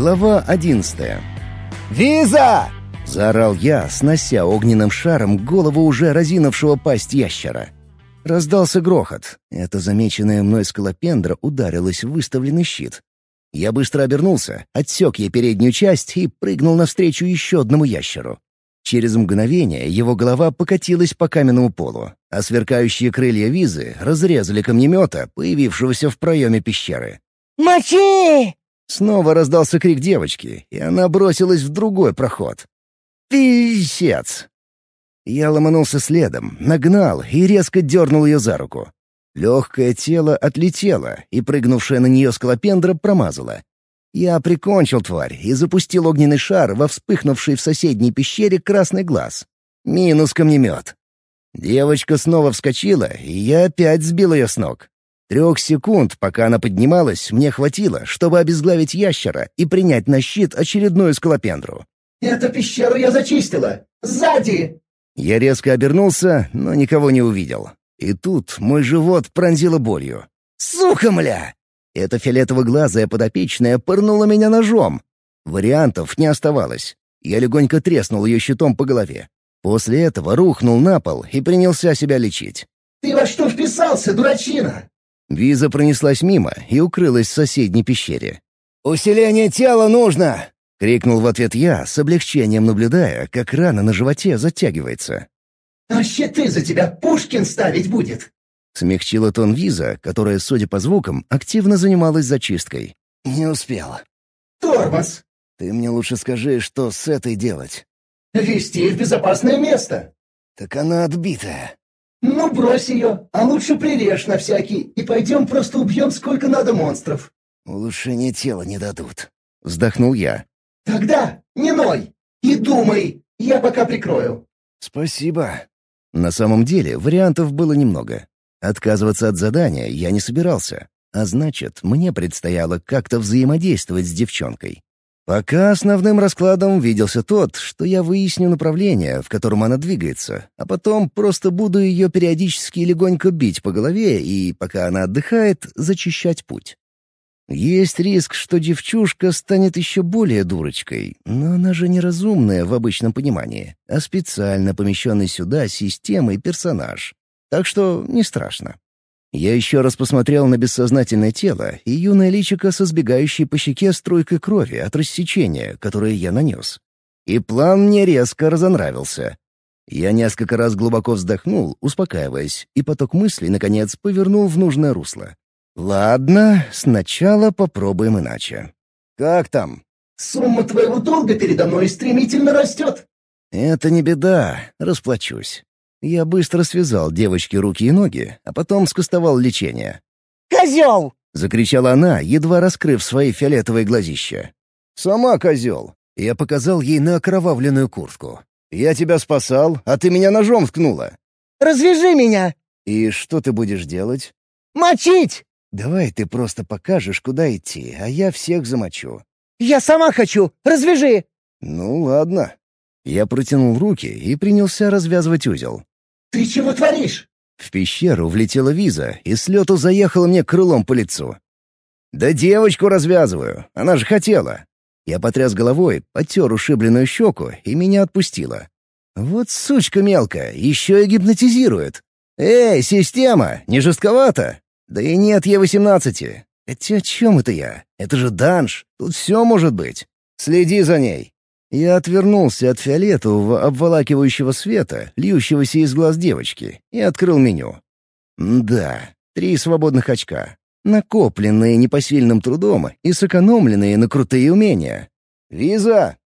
Глава одиннадцатая. «Виза!» — заорал я, снося огненным шаром голову уже разинувшего пасть ящера. Раздался грохот. Это замеченная мной скалопендра ударилась в выставленный щит. Я быстро обернулся, отсек ей переднюю часть и прыгнул навстречу еще одному ящеру. Через мгновение его голова покатилась по каменному полу, а сверкающие крылья визы разрезали камнемета, появившегося в проеме пещеры. «Мочи!» Снова раздался крик девочки, и она бросилась в другой проход. «Писец!» Я ломанулся следом, нагнал и резко дернул ее за руку. Легкое тело отлетело, и прыгнувшая на нее скалопендра промазала. Я прикончил тварь и запустил огненный шар во вспыхнувший в соседней пещере красный глаз. Минус камнемет. Девочка снова вскочила, и я опять сбил ее с ног. Трех секунд, пока она поднималась, мне хватило, чтобы обезглавить ящера и принять на щит очередную скалопендру. «Эту пещеру я зачистила! Сзади!» Я резко обернулся, но никого не увидел. И тут мой живот пронзило болью. «Сука, мля!» Эта фиолетово-глазая подопечная пырнула меня ножом. Вариантов не оставалось. Я легонько треснул ее щитом по голове. После этого рухнул на пол и принялся себя лечить. «Ты во что вписался, дурачина?» Виза пронеслась мимо и укрылась в соседней пещере. «Усиление тела нужно!» — крикнул в ответ я, с облегчением наблюдая, как рана на животе затягивается. «А щиты за тебя Пушкин ставить будет!» Смягчила тон Виза, которая, судя по звукам, активно занималась зачисткой. «Не успел». «Тормоз!» «Ты мне лучше скажи, что с этой делать?» «Вести в безопасное место». «Так она отбитая». «Ну, брось ее, а лучше прирежь на всякий, и пойдем просто убьем сколько надо монстров». «Улучшение тела не дадут», — вздохнул я. «Тогда не ной и думай, я пока прикрою». «Спасибо». На самом деле вариантов было немного. Отказываться от задания я не собирался, а значит, мне предстояло как-то взаимодействовать с девчонкой. Пока основным раскладом виделся тот, что я выясню направление, в котором она двигается, а потом просто буду ее периодически легонько бить по голове и, пока она отдыхает, зачищать путь. Есть риск, что девчушка станет еще более дурочкой, но она же неразумная в обычном понимании, а специально помещенный сюда системой персонаж. Так что не страшно. Я еще раз посмотрел на бессознательное тело и юное личико со сбегающей по щеке струйкой крови от рассечения, которое я нанес. И план мне резко разонравился. Я несколько раз глубоко вздохнул, успокаиваясь, и поток мыслей, наконец, повернул в нужное русло. «Ладно, сначала попробуем иначе. Как там?» «Сумма твоего долга передо мной стремительно растет». «Это не беда, расплачусь. Я быстро связал девочке руки и ноги, а потом скостовал лечение. «Козел!» — закричала она, едва раскрыв свои фиолетовые глазища. «Сама козел!» — я показал ей на окровавленную куртку. «Я тебя спасал, а ты меня ножом вткнула!» «Развяжи меня!» «И что ты будешь делать?» «Мочить!» «Давай ты просто покажешь, куда идти, а я всех замочу». «Я сама хочу! Развяжи!» «Ну, ладно». Я протянул руки и принялся развязывать узел. «Ты чего творишь?» В пещеру влетела виза и с лету заехала мне крылом по лицу. «Да девочку развязываю, она же хотела». Я потряс головой, потер ушибленную щеку, и меня отпустила. «Вот сучка мелкая, еще и гипнотизирует. Эй, система, не жестковато? Да и нет Е-18. Хотя о чем это я? Это же данж, тут все может быть. Следи за ней». Я отвернулся от фиолетового обволакивающего света, льющегося из глаз девочки, и открыл меню. Да, три свободных очка. Накопленные непосильным трудом и сэкономленные на крутые умения. «Виза!»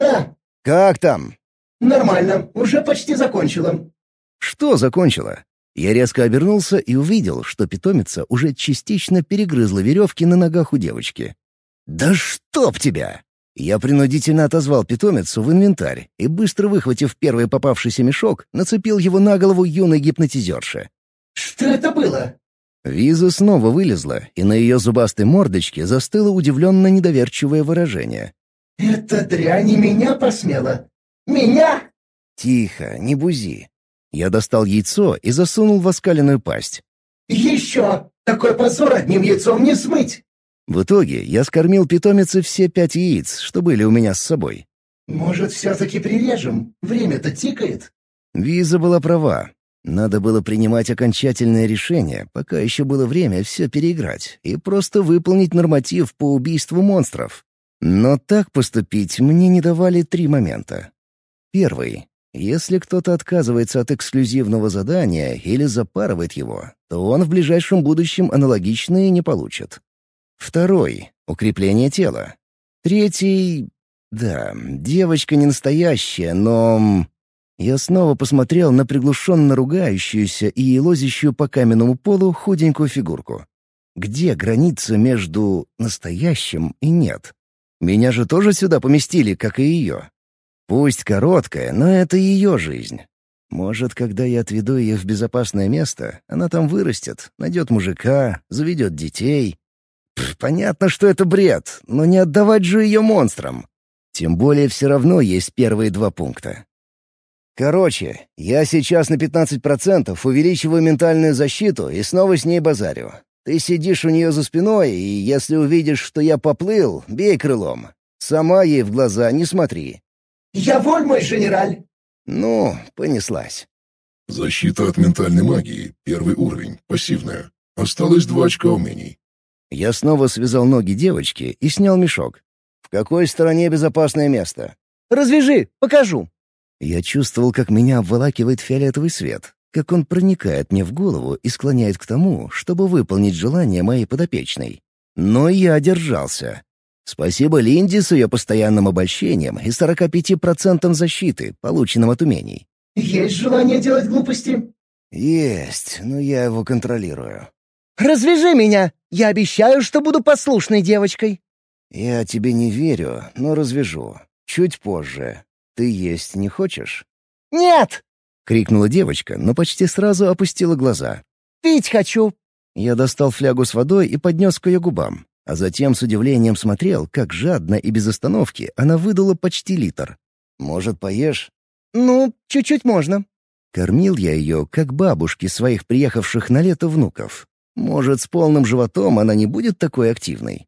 «А, «Как там?» нормально, уже почти закончила». «Что закончила?» Я резко обернулся и увидел, что питомица уже частично перегрызла веревки на ногах у девочки. «Да чтоб тебя!» Я принудительно отозвал питомицу в инвентарь и, быстро выхватив первый попавшийся мешок, нацепил его на голову юной гипнотизерши. «Что это было?» Виза снова вылезла, и на ее зубастой мордочке застыло удивленно недоверчивое выражение. «Эта дрянь меня посмела! Меня!» «Тихо, не бузи». Я достал яйцо и засунул в оскаленную пасть. «Еще! Такой позор одним яйцом не смыть!» В итоге я скормил питомице все пять яиц, что были у меня с собой. «Может, все-таки прирежем? Время-то тикает». Виза была права. Надо было принимать окончательное решение, пока еще было время все переиграть, и просто выполнить норматив по убийству монстров. Но так поступить мне не давали три момента. Первый. Если кто-то отказывается от эксклюзивного задания или запарывает его, то он в ближайшем будущем аналогичные не получит. Второй — укрепление тела. Третий... Да, девочка не настоящая, но... Я снова посмотрел на приглушенно ругающуюся и лозящую по каменному полу худенькую фигурку. Где граница между настоящим и нет? Меня же тоже сюда поместили, как и ее. Пусть короткая, но это ее жизнь. Может, когда я отведу ее в безопасное место, она там вырастет, найдет мужика, заведет детей. Понятно, что это бред, но не отдавать же ее монстрам. Тем более все равно есть первые два пункта. Короче, я сейчас на 15% увеличиваю ментальную защиту и снова с ней базарю. Ты сидишь у нее за спиной, и если увидишь, что я поплыл, бей крылом. Сама ей в глаза не смотри. «Я воль, мой генераль!» Ну, понеслась. Защита от ментальной магии. Первый уровень. Пассивная. Осталось два очка умений. Я снова связал ноги девочки и снял мешок. «В какой стороне безопасное место?» Развяжи, покажу. Я чувствовал, как меня обволакивает фиолетовый свет, как он проникает мне в голову и склоняет к тому, чтобы выполнить желание моей подопечной. Но я держался. Спасибо Линде с ее постоянным обольщением и 45% защиты, полученным от умений. «Есть желание делать глупости?» Есть, но я его контролирую. Развяжи меня. Я обещаю, что буду послушной девочкой. Я тебе не верю, но развяжу. Чуть позже. Ты есть не хочешь? Нет! — крикнула девочка, но почти сразу опустила глаза. Пить хочу. Я достал флягу с водой и поднес к ее губам, а затем с удивлением смотрел, как жадно и без остановки она выдала почти литр. «Может, поешь?» Ну, чуть-чуть можно. Кормил я ее, как бабушки своих приехавших на лето внуков. Может, с полным животом она не будет такой активной?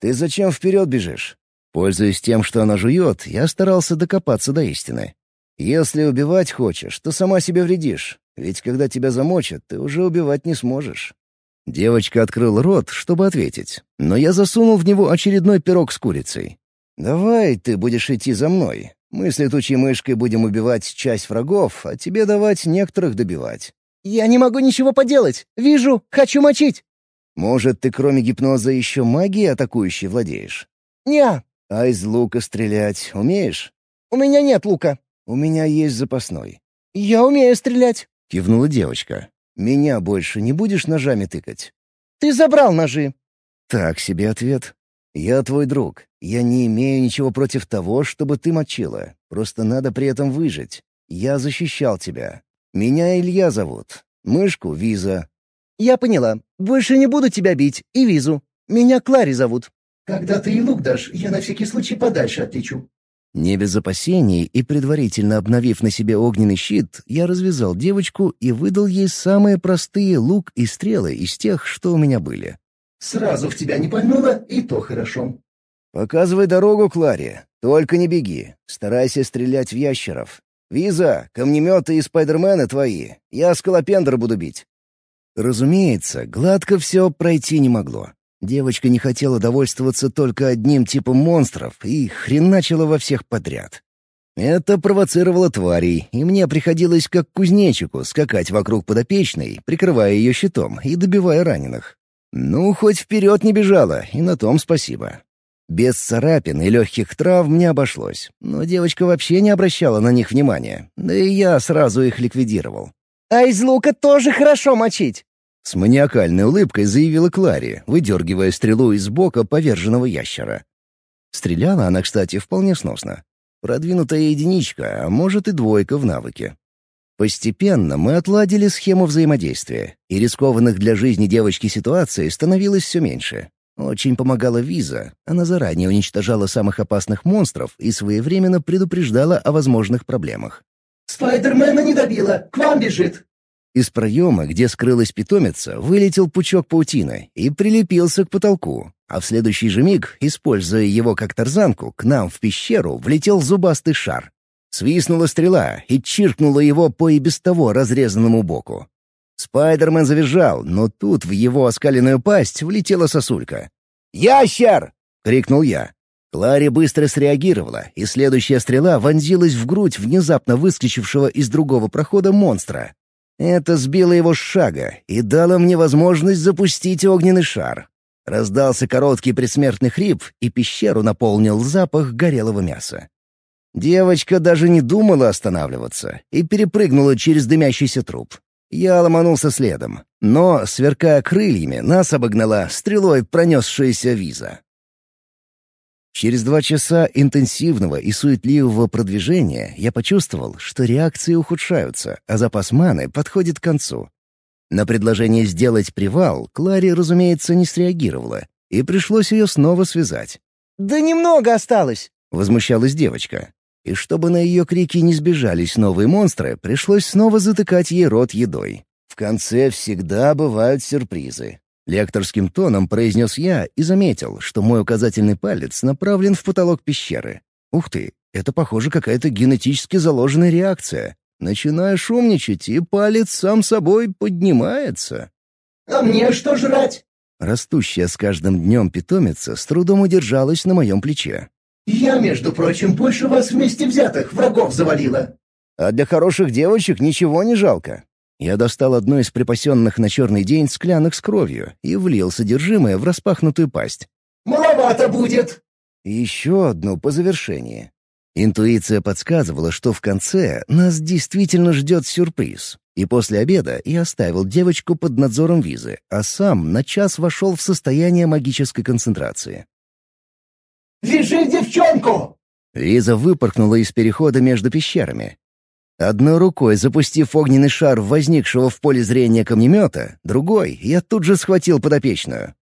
«Ты зачем вперед бежишь?» Пользуясь тем, что она жует, я старался докопаться до истины. «Если убивать хочешь, то сама себе вредишь, ведь когда тебя замочат, ты уже убивать не сможешь». Девочка открыла рот, чтобы ответить, но я засунул в него очередной пирог с курицей. «Давай ты будешь идти за мной. Мы с летучей мышкой будем убивать часть врагов, а тебе давать некоторых добивать. Я не могу ничего поделать. Вижу, хочу мочить. Может, ты кроме гипноза еще магией атакующей владеешь? Не, А из лука стрелять умеешь? у меня нет лука. У меня есть запасной. Я умею стрелять. Кивнула девочка. Меня больше не будешь ножами тыкать? Ты забрал ножи. Так себе ответ. Я твой друг. Я не имею ничего против того, чтобы ты мочила. Просто надо при этом выжить. Я защищал тебя. Меня Илья зовут. Мышку — Виза. Я поняла. Больше не буду тебя бить и визу. Меня Клари зовут. «Когда ты и лук дашь, я на всякий случай подальше отлечу». Не без опасений и предварительно обновив на себе огненный щит, я развязал девочку и выдал ей самые простые лук и стрелы из тех, что у меня были. «Сразу в тебя не пальнуло, и то хорошо». «Показывай дорогу, Кларе. Только не беги. Старайся стрелять в ящеров. Виза, камнеметы и спайдермены твои. Я скалопендр буду бить». Разумеется, гладко все пройти не могло. Девочка не хотела довольствоваться только одним типом монстров и хреначила во всех подряд. Это провоцировало тварей, и мне приходилось как кузнечику скакать вокруг подопечной, прикрывая ее щитом и добивая раненых. Ну, хоть вперед не бежала, и на том спасибо. Без царапин и легких травм не обошлось, но девочка вообще не обращала на них внимания, да и я сразу их ликвидировал. А из лука тоже хорошо мочить. С маниакальной улыбкой заявила Клари, выдергивая стрелу из бока поверженного ящера. Стреляла она, кстати, вполне сносно. Продвинутая единичка, а может и двойка в навыке. Постепенно мы отладили схему взаимодействия, и рискованных для жизни девочки ситуаций становилось все меньше. Очень помогала Виза. Она заранее уничтожала самых опасных монстров и своевременно предупреждала о возможных проблемах. «Спайдермена не добила, к вам бежит». Из проема, где скрылась питомица, вылетел пучок паутины и прилепился к потолку. а в следующий же миг, используя его как тарзанку, к нам в пещеру влетел зубастый шар. Свистнула стрела и чиркнула его по и без того разрезанному боку. Спайдермен завизжал, но тут в его оскаленную пасть влетела сосулька. «Ящер!» — крикнул я. Клари быстро среагировала, и следующая стрела вонзилась в грудь внезапно выскочившего из другого прохода монстра. Это сбило его с шага и дало мне возможность запустить огненный шар. Раздался короткий предсмертный хрип, и пещеру наполнил запах горелого мяса. Девочка даже не думала останавливаться и перепрыгнула через дымящийся труп. Я ломанулся следом, но, сверкая крыльями, нас обогнала стрелой пронесшаяся виза. Через два часа интенсивного и суетливого продвижения я почувствовал, что реакции ухудшаются, а запас маны подходит к концу. На предложение сделать привал Клари, разумеется, не среагировала, и пришлось ее снова связать. «Да немного осталось!» — возмущалась девочка. И чтобы на ее крики не сбежались новые монстры, пришлось снова затыкать ей рот едой. В конце всегда бывают сюрпризы. Лекторским тоном произнес я и заметил, что мой указательный палец направлен в потолок пещеры. Ух ты, это, похоже, какая-то генетически заложенная реакция. Начинаешь умничать, и палец сам собой поднимается. «А мне что жрать?» Растущая с каждым днем питомица с трудом удержалась на моем плече. «Я, между прочим, больше вас вместе взятых врагов завалила». «А для хороших девочек ничего не жалко. Я достал одну из припасенных на черный день склянок с кровью и влил содержимое в распахнутую пасть. «Маловато будет!» еще одну по завершении. Интуиция подсказывала, что в конце нас действительно ждет сюрприз. И после обеда я оставил девочку под надзором визы, а сам на час вошел в состояние магической концентрации. «Вяжи девчонку!» Виза выпорхнула из перехода между пещерами, Одной рукой запустив огненный шар возникшего в поле зрения камнемета, другой я тут же схватил подопечную.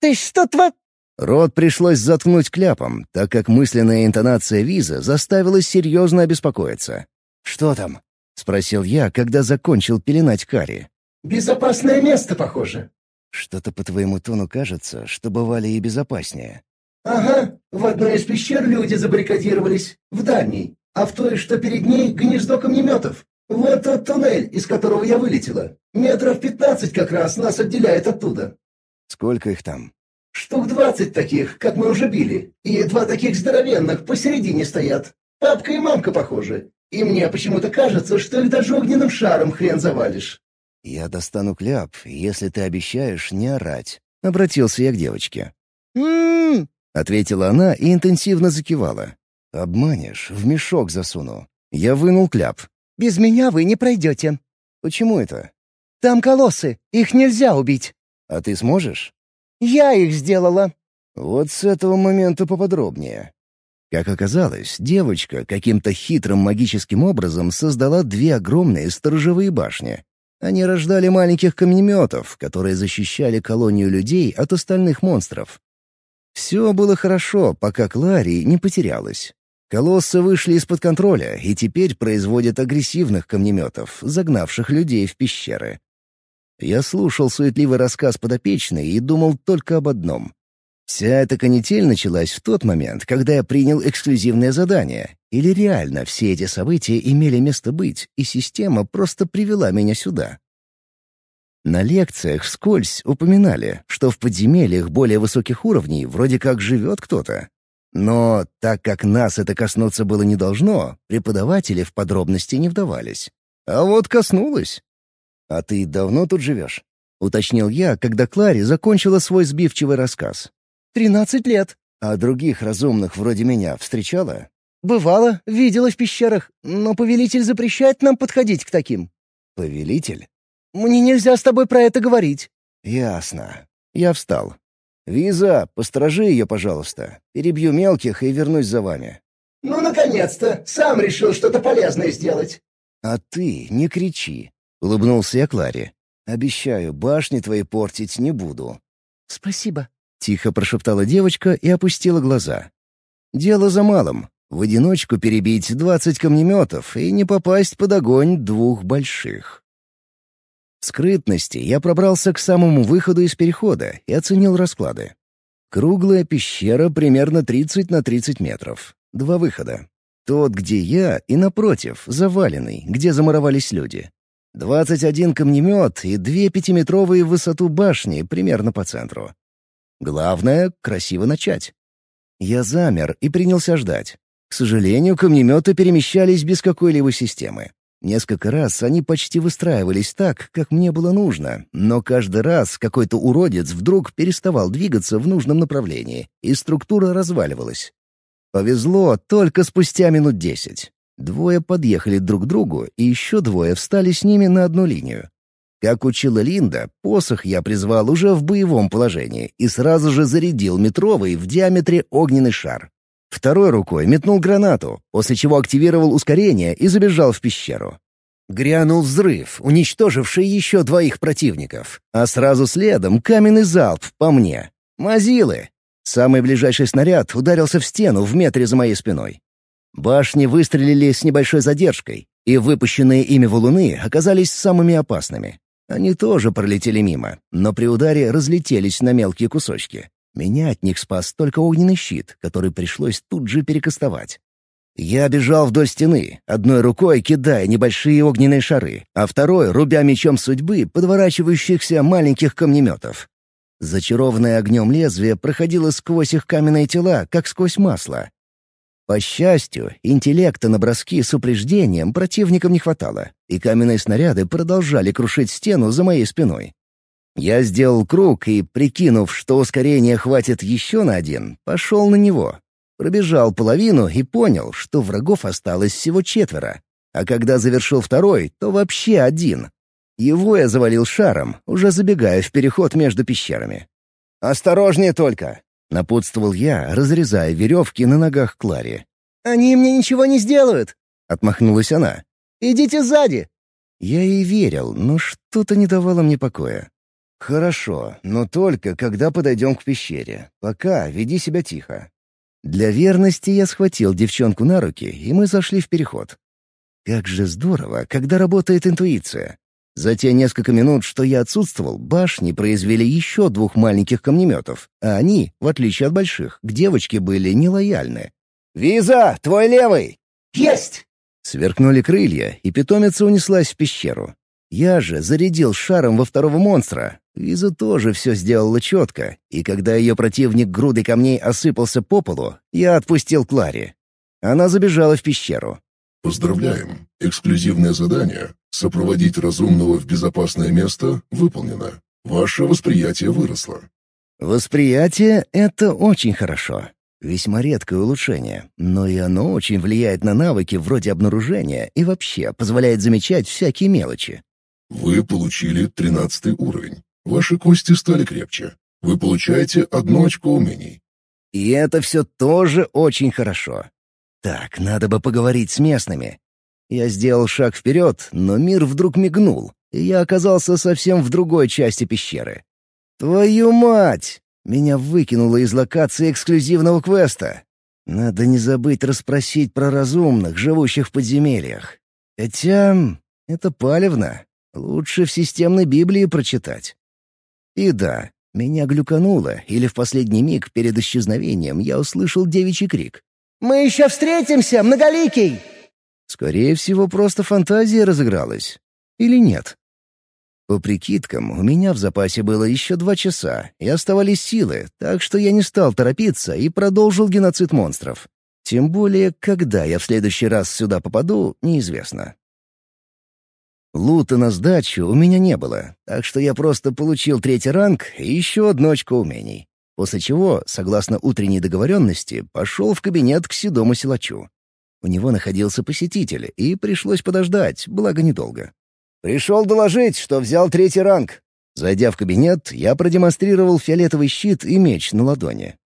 «Ты что, тва...» Рот пришлось заткнуть кляпом, так как мысленная интонация виза заставила серьезно обеспокоиться. «Что там?» — спросил я, когда закончил пеленать Кари. «Безопасное место, похоже». «Что-то по твоему тону кажется, что бывали и безопаснее». «Ага, в одной из пещер люди забаррикадировались, в дальней а в той, что перед ней, гнездо камнеметов. Вот тот туннель, из которого я вылетела. Метров пятнадцать как раз нас отделяет оттуда». «Сколько их там?» «Штук двадцать таких, как мы уже били. И два таких здоровенных посередине стоят. Папка и мамка похожи. И мне почему-то кажется, что их даже огненным шаром хрен завалишь». «Я достану кляп, если ты обещаешь не орать», — обратился я к девочке. «М-м-м», ответила она и интенсивно закивала. «Обманешь, в мешок засуну». Я вынул кляп. «Без меня вы не пройдете». «Почему это?» «Там колоссы, их нельзя убить». «А ты сможешь?» «Я их сделала». Вот с этого момента поподробнее. Как оказалось, девочка каким-то хитрым магическим образом создала две огромные сторожевые башни. Они рождали маленьких камнеметов, которые защищали колонию людей от остальных монстров. Все было хорошо, пока Клари не потерялась. Колоссы вышли из-под контроля и теперь производят агрессивных камнеметов, загнавших людей в пещеры. Я слушал суетливый рассказ подопечной и думал только об одном. Вся эта канитель началась в тот момент, когда я принял эксклюзивное задание. Или реально все эти события имели место быть, и система просто привела меня сюда. На лекциях вскользь упоминали, что в подземельях более высоких уровней вроде как живет кто-то. Но так как нас это коснуться было не должно, преподаватели в подробности не вдавались. А вот коснулось. «А ты давно тут живешь?» — уточнил я, когда Клари закончила свой сбивчивый рассказ. «Тринадцать лет». «А других разумных вроде меня встречала?» «Бывало, видела в пещерах, но повелитель запрещает нам подходить к таким». «Повелитель?» «Мне нельзя с тобой про это говорить». «Ясно». Я встал. «Виза, посторожи ее, пожалуйста. Перебью мелких и вернусь за вами». «Ну, наконец-то! Сам решил что-то полезное сделать». «А ты не кричи», — улыбнулся я Кларе. «Обещаю, башни твои портить не буду». «Спасибо», — тихо прошептала девочка и опустила глаза. «Дело за малым. В одиночку перебить двадцать камнеметов и не попасть под огонь двух больших». В скрытности я пробрался к самому выходу из перехода и оценил расклады. Круглая пещера примерно 30 на 30 метров. Два выхода. Тот, где я, и напротив, заваленный, где замуровались люди. 21 камнемет и две пятиметровые в высоту башни примерно по центру. Главное — красиво начать. Я замер и принялся ждать. К сожалению, камнеметы перемещались без какой-либо системы. Несколько раз они почти выстраивались так, как мне было нужно, но каждый раз какой-то уродец вдруг переставал двигаться в нужном направлении, и структура разваливалась. Повезло только спустя минут десять. Двое подъехали друг к другу, и еще двое встали с ними на одну линию. Как учила Линда, посох я призвал уже в боевом положении и сразу же зарядил метровый в диаметре огненный шар. Второй рукой метнул гранату, после чего активировал ускорение и забежал в пещеру. Грянул взрыв, уничтоживший еще двоих противников, а сразу следом каменный залп по мне. Мазилы! Самый ближайший снаряд ударился в стену в метре за моей спиной. Башни выстрелили с небольшой задержкой, и выпущенные ими валуны оказались самыми опасными. Они тоже пролетели мимо, но при ударе разлетелись на мелкие кусочки. Меня от них спас только огненный щит, который пришлось тут же перекастовать. Я бежал вдоль стены, одной рукой кидая небольшие огненные шары, а второй рубя мечом судьбы подворачивающихся маленьких камнеметов. Зачарованное огнем лезвие проходило сквозь их каменные тела, как сквозь масло. По счастью, интеллекта на броски с упреждением противникам не хватало, и каменные снаряды продолжали крушить стену за моей спиной. Я сделал круг и, прикинув, что ускорения хватит еще на один, пошел на него. Пробежал половину и понял, что врагов осталось всего четверо. А когда завершил второй, то вообще один. Его я завалил шаром, уже забегая в переход между пещерами. «Осторожнее только!» — напутствовал я, разрезая веревки на ногах Клари. «Они мне ничего не сделают!» — отмахнулась она. «Идите сзади!» Я ей верил, но что-то не давало мне покоя. «Хорошо, но только когда подойдем к пещере. Пока веди себя тихо». Для верности я схватил девчонку на руки, и мы зашли в переход. Как же здорово, когда работает интуиция. За те несколько минут, что я отсутствовал, башни произвели еще двух маленьких камнеметов, а они, в отличие от больших, к девочке были нелояльны. «Виза, твой левый!» «Есть!» Сверкнули крылья, и питомица унеслась в пещеру. Я же зарядил шаром во второго монстра. Виза тоже все сделала четко, и когда ее противник грудой камней осыпался по полу, я отпустил Клари. Она забежала в пещеру. Поздравляем. Эксклюзивное задание «Сопроводить разумного в безопасное место» выполнено. Ваше восприятие выросло. Восприятие — это очень хорошо. Весьма редкое улучшение, но и оно очень влияет на навыки вроде обнаружения и вообще позволяет замечать всякие мелочи. Вы получили тринадцатый уровень. Ваши кости стали крепче. Вы получаете одно очко умений. И это все тоже очень хорошо. Так, надо бы поговорить с местными. Я сделал шаг вперед, но мир вдруг мигнул, и я оказался совсем в другой части пещеры. Твою мать! Меня выкинуло из локации эксклюзивного квеста. Надо не забыть расспросить про разумных, живущих в подземельях. Хотя это палевно. Лучше в системной Библии прочитать. И да, меня глюкануло, или в последний миг перед исчезновением я услышал девичий крик. «Мы еще встретимся, многоликий!» Скорее всего, просто фантазия разыгралась. Или нет? По прикидкам, у меня в запасе было еще два часа, и оставались силы, так что я не стал торопиться и продолжил геноцид монстров. Тем более, когда я в следующий раз сюда попаду, неизвестно. Лута на сдачу у меня не было, так что я просто получил третий ранг и еще одно очко умений. После чего, согласно утренней договоренности, пошел в кабинет к седому силачу. У него находился посетитель, и пришлось подождать, благо недолго. «Пришел доложить, что взял третий ранг». Зайдя в кабинет, я продемонстрировал фиолетовый щит и меч на ладони.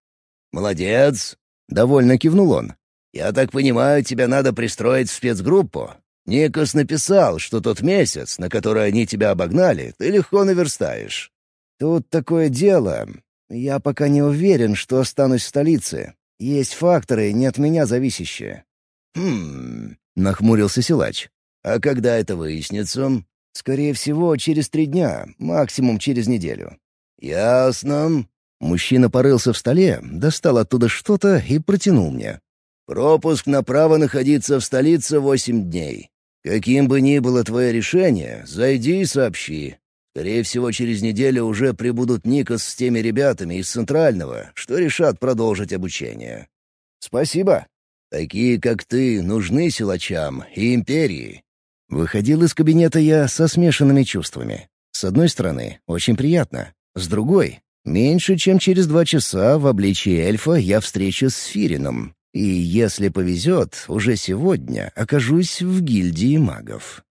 «Молодец!» — довольно кивнул он. «Я так понимаю, тебя надо пристроить в спецгруппу. Никос написал, что тот месяц, на который они тебя обогнали, ты легко наверстаешь. Тут такое дело. Я пока не уверен, что останусь в столице. Есть факторы, не от меня зависящие». «Хм...» — нахмурился силач. «А когда это выяснится?» «Скорее всего, через три дня, максимум через неделю». «Ясно. Мужчина порылся в столе, достал оттуда что-то и протянул мне. «Пропуск на право находиться в столице восемь дней. Каким бы ни было твое решение, зайди и сообщи. Скорее всего, через неделю уже прибудут Никос с теми ребятами из Центрального, что решат продолжить обучение. Спасибо. Такие, как ты, нужны силачам и империи. Выходил из кабинета я со смешанными чувствами. С одной стороны, очень приятно. С другой, меньше чем через два часа в обличии эльфа я встречусь с Фирином. И если повезет, уже сегодня окажусь в гильдии магов.